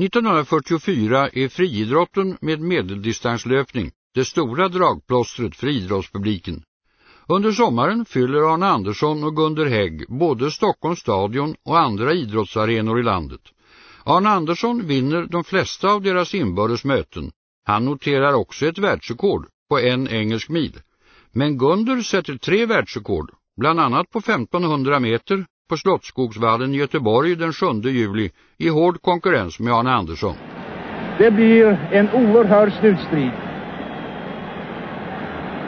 1944 är friidrotten med medeldistanslöpning det stora dragplåstret för idrottspubliken. Under sommaren fyller Arne Andersson och Gunder Hägg både Stockholms stadion och andra idrottsarenor i landet. Arne Andersson vinner de flesta av deras inbördes möten. Han noterar också ett världsrekord på en engelsk mil. Men Gunder sätter tre världsrekord, bland annat på 1500 meter på Slottsskogsvallen i Göteborg den 7 juli i hård konkurrens med Arne Andersson. Det blir en oerhörd slutstrid.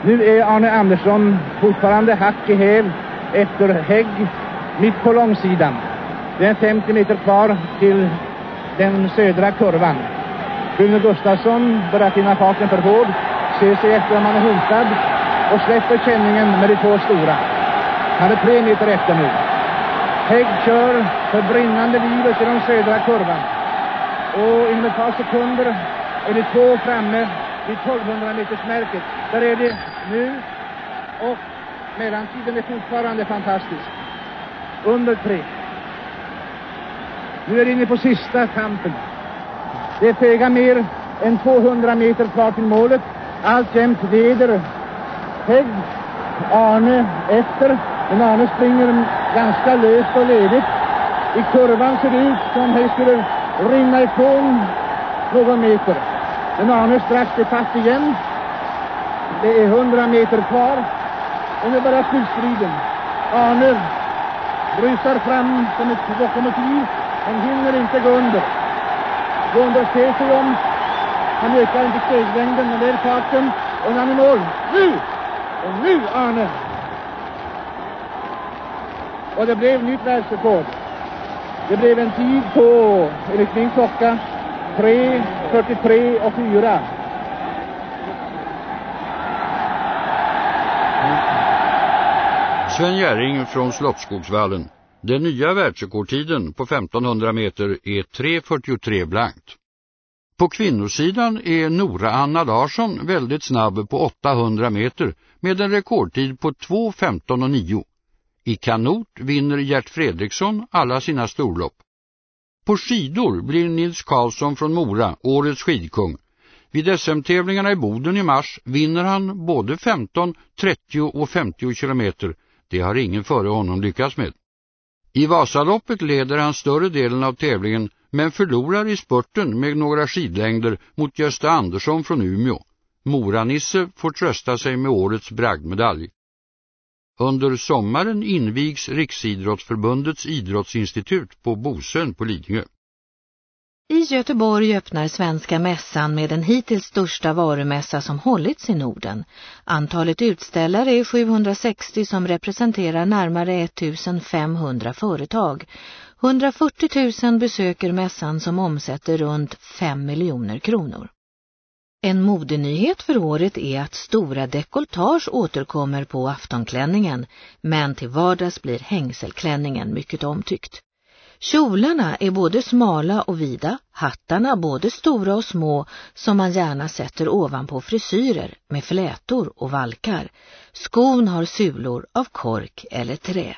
Nu är Arne Andersson fortfarande hack i häl efter Hägg mitt på långsidan. Det är 50 meter kvar till den södra kurvan. Rune Gustafsson börjar finna farten för hård, ser sig efter om han är hotad och släpper känningen med de två stora. Han är tre meter efter nu. Hägg kör för brinnande livet i den södra kurvan. Och inom ett par sekunder är de två framme vid 1200 meters märket. Där är det nu och mellantiden är fortfarande fantastisk. Under tre. Nu är det inne på sista kampen. Det är föga mer än 200 meter kvar till målet. Alltjämt leder Hägg Arne efter. Men Arne springer ganska löst och ledigt. I kurvan ser det ut som det skulle rinna ifrån någon meter. Men Arne strax är fast igen. Det är 100 meter kvar. Och nu börjar slutstriden. Arne rusar fram som ett lokomotiv han hinner inte gå under. Gå under ser sig om. Han ökar inte steglängden, men det är farten. Och han är i mål. Nu! Och nu, Arne! Och det blev nytt världsrekord. Det blev en tid på, enligt min klocka, 3, 43 och 4. Sven Gäring från Slottsskogsvallen. Den nya världsrekordtiden på 1500 meter är 3.43 blankt. På kvinnosidan är Nora Anna Larsson väldigt snabb på 800 meter med en rekordtid på 2.15 och 9. I kanot vinner Gert Fredriksson alla sina storlopp. På skidor blir Nils Karlsson från Mora årets skidkung. Vid SM-tävlingarna i Boden i mars vinner han både 15, 30 och 50 kilometer. Det har ingen före honom lyckats med. I Vasaloppet leder han större delen av tävlingen men förlorar i spurten med några skidlängder mot Gösta Andersson från Umeå. Moranisse får trösta sig med årets bragdmedalj. Under sommaren invigs Riksidrottsförbundets idrottsinstitut på Bosön på Lidingö. I Göteborg öppnar Svenska mässan med den hittills största varumässa som hållits i Norden. Antalet utställare är 760 som representerar närmare 1500 företag. 140 000 besöker mässan som omsätter runt 5 miljoner kronor. En modenyhet för året är att stora dekoltage återkommer på aftonklänningen, men till vardags blir hängselklänningen mycket omtyckt. Kjolarna är både smala och vida, hattarna både stora och små som man gärna sätter ovanpå frisyrer med flätor och valkar. Skon har sulor av kork eller trä.